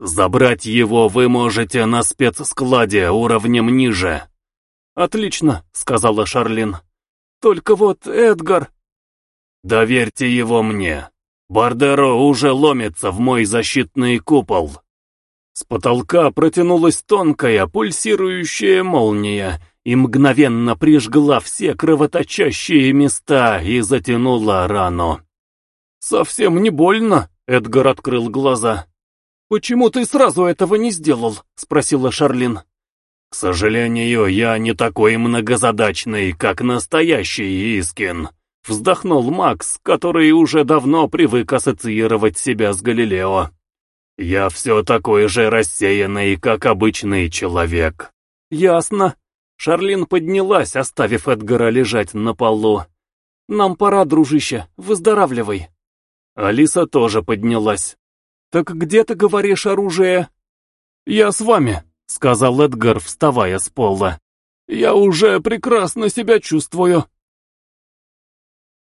Забрать его вы можете на спецскладе уровнем ниже. Отлично, сказала Шарлин. Только вот Эдгар... Доверьте его мне. Бардеро уже ломится в мой защитный купол. С потолка протянулась тонкая пульсирующая молния и мгновенно прижгла все кровоточащие места и затянула рану. «Совсем не больно?» — Эдгар открыл глаза. «Почему ты сразу этого не сделал?» — спросила Шарлин. «К сожалению, я не такой многозадачный, как настоящий Искин», — вздохнул Макс, который уже давно привык ассоциировать себя с Галилео. «Я все такой же рассеянный, как обычный человек». «Ясно». Шарлин поднялась, оставив Эдгара лежать на полу. «Нам пора, дружище, выздоравливай». Алиса тоже поднялась. «Так где ты говоришь оружие?» «Я с вами», — сказал Эдгар, вставая с пола. «Я уже прекрасно себя чувствую».